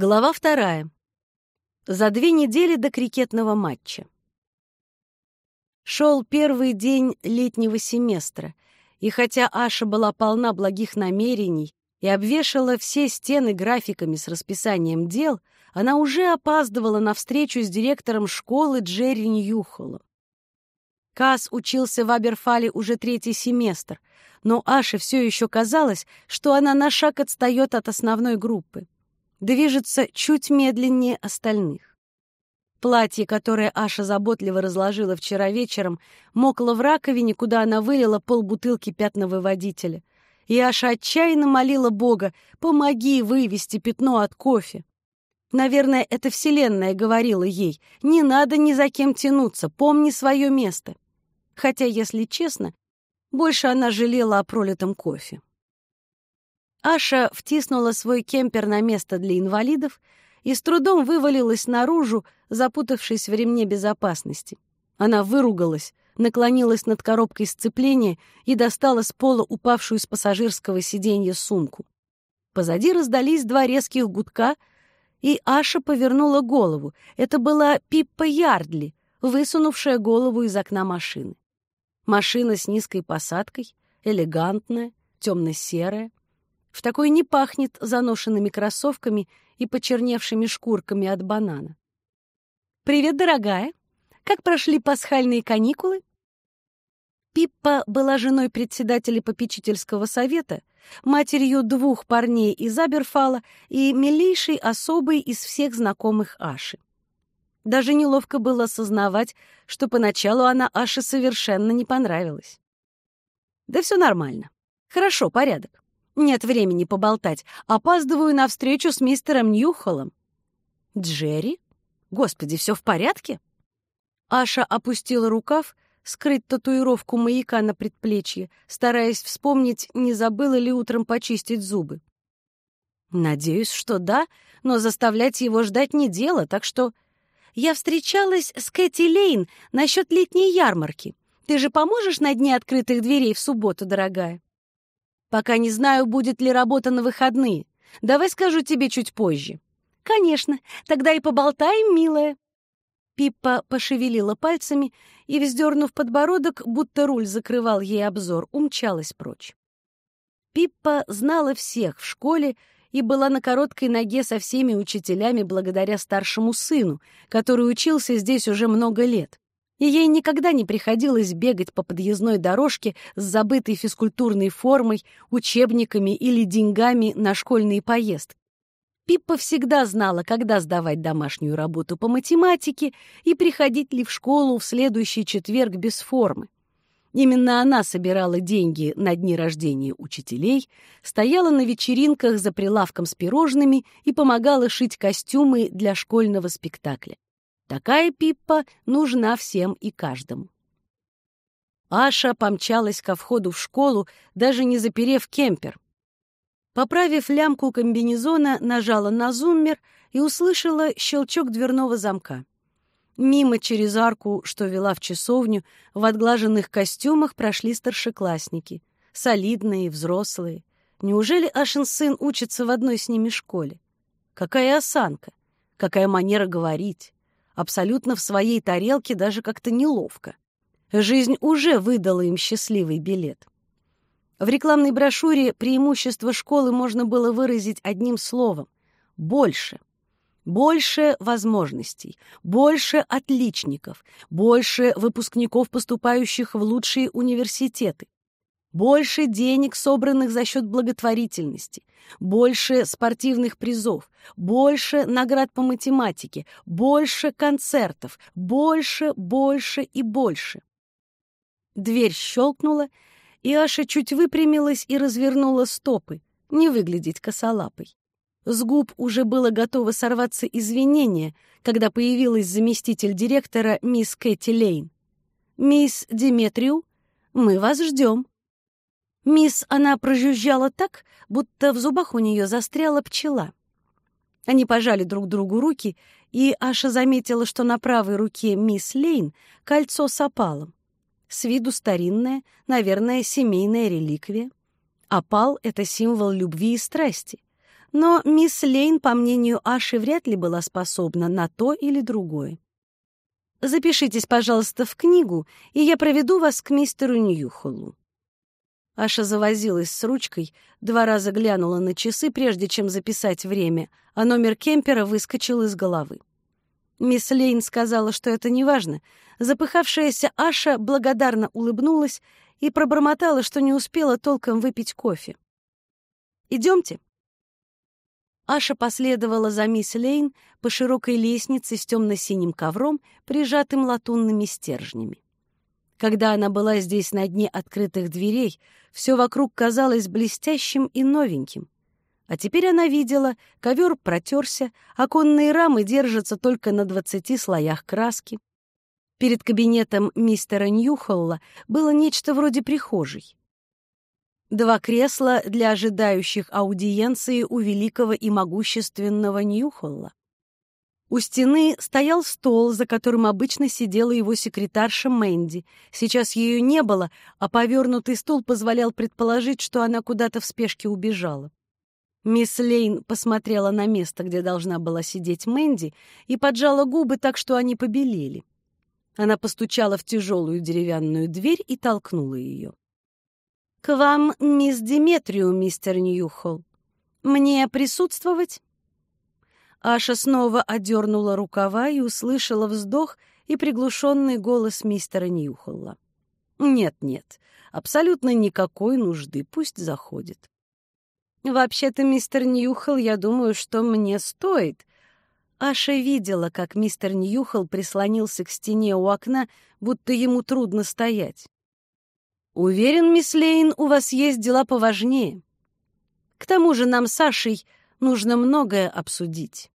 Глава вторая. За две недели до крикетного матча. Шел первый день летнего семестра, и хотя Аша была полна благих намерений и обвешала все стены графиками с расписанием дел, она уже опаздывала на встречу с директором школы Джерри Ньюхолом. Касс учился в Аберфале уже третий семестр, но Аше все еще казалось, что она на шаг отстает от основной группы движется чуть медленнее остальных. Платье, которое Аша заботливо разложила вчера вечером, мокло в раковине, куда она вылила полбутылки пятного водителя. И Аша отчаянно молила Бога «Помоги вывести пятно от кофе». Наверное, эта вселенная говорила ей «Не надо ни за кем тянуться, помни свое место». Хотя, если честно, больше она жалела о пролитом кофе. Аша втиснула свой кемпер на место для инвалидов и с трудом вывалилась наружу, запутавшись в ремне безопасности. Она выругалась, наклонилась над коробкой сцепления и достала с пола упавшую с пассажирского сиденья сумку. Позади раздались два резких гудка, и Аша повернула голову. Это была Пиппа Ярдли, высунувшая голову из окна машины. Машина с низкой посадкой, элегантная, темно-серая, в такой не пахнет заношенными кроссовками и почерневшими шкурками от банана. «Привет, дорогая! Как прошли пасхальные каникулы?» Пиппа была женой председателя попечительского совета, матерью двух парней из Аберфала и милейшей особой из всех знакомых Аши. Даже неловко было осознавать, что поначалу она Аше совершенно не понравилась. Да все нормально. Хорошо, порядок. Нет времени поболтать. Опаздываю на встречу с мистером Ньюхолом. Джерри? Господи, все в порядке? Аша опустила рукав, скрыть татуировку маяка на предплечье, стараясь вспомнить, не забыла ли утром почистить зубы. Надеюсь, что да, но заставлять его ждать не дело, так что... Я встречалась с Кэти Лейн насчет летней ярмарки. Ты же поможешь на дне открытых дверей в субботу, дорогая? Пока не знаю, будет ли работа на выходные. Давай скажу тебе чуть позже. Конечно, тогда и поболтаем, милая. Пиппа пошевелила пальцами и, вздернув подбородок, будто руль закрывал ей обзор, умчалась прочь. Пиппа знала всех в школе и была на короткой ноге со всеми учителями благодаря старшему сыну, который учился здесь уже много лет и ей никогда не приходилось бегать по подъездной дорожке с забытой физкультурной формой, учебниками или деньгами на школьные поездки. Пиппа всегда знала, когда сдавать домашнюю работу по математике и приходить ли в школу в следующий четверг без формы. Именно она собирала деньги на дни рождения учителей, стояла на вечеринках за прилавком с пирожными и помогала шить костюмы для школьного спектакля. Такая Пиппа нужна всем и каждому. Аша помчалась ко входу в школу, даже не заперев кемпер. Поправив лямку комбинезона, нажала на зуммер и услышала щелчок дверного замка. Мимо через арку, что вела в часовню, в отглаженных костюмах прошли старшеклассники. Солидные, взрослые. Неужели Ашин сын учится в одной с ними школе? Какая осанка, какая манера говорить абсолютно в своей тарелке даже как-то неловко. Жизнь уже выдала им счастливый билет. В рекламной брошюре преимущество школы можно было выразить одним словом — больше. Больше возможностей, больше отличников, больше выпускников, поступающих в лучшие университеты, больше денег, собранных за счет благотворительности, больше спортивных призов, больше наград по математике, больше концертов, больше, больше и больше. Дверь щелкнула, и Аша чуть выпрямилась и развернула стопы, не выглядеть косолапой. С губ уже было готово сорваться извинение, когда появилась заместитель директора мисс Кэти Лейн. «Мисс Диметрию, мы вас ждем». Мисс она прожужжала так, будто в зубах у нее застряла пчела. Они пожали друг другу руки, и Аша заметила, что на правой руке мисс Лейн кольцо с опалом. С виду старинное, наверное, семейная реликвия. Опал — это символ любви и страсти. но мисс Лейн, по мнению Аши, вряд ли была способна на то или другое. «Запишитесь, пожалуйста, в книгу, и я проведу вас к мистеру Ньюхолу». Аша завозилась с ручкой, два раза глянула на часы, прежде чем записать время, а номер Кемпера выскочил из головы. Мисс Лейн сказала, что это неважно. Запыхавшаяся Аша благодарно улыбнулась и пробормотала, что не успела толком выпить кофе. «Идемте». Аша последовала за мисс Лейн по широкой лестнице с темно-синим ковром, прижатым латунными стержнями. Когда она была здесь на дне открытых дверей, все вокруг казалось блестящим и новеньким. А теперь она видела, ковер протерся, оконные рамы держатся только на двадцати слоях краски. Перед кабинетом мистера Ньюхолла было нечто вроде прихожей. Два кресла для ожидающих аудиенции у великого и могущественного Ньюхолла. У стены стоял стол, за которым обычно сидела его секретарша Мэнди. Сейчас ее не было, а повернутый стул позволял предположить, что она куда-то в спешке убежала. Мисс Лейн посмотрела на место, где должна была сидеть Мэнди, и поджала губы так, что они побелели. Она постучала в тяжелую деревянную дверь и толкнула ее. «К вам мисс Диметрию, мистер Ньюхолл. Мне присутствовать?» Аша снова одернула рукава и услышала вздох и приглушенный голос мистера Ньюхолла. «Нет-нет, абсолютно никакой нужды, пусть заходит». «Вообще-то, мистер Ньюхолл, я думаю, что мне стоит». Аша видела, как мистер Ньюхолл прислонился к стене у окна, будто ему трудно стоять. Уверен, мисс Лейн, у вас есть дела поважнее. К тому же нам с Сашей нужно многое обсудить.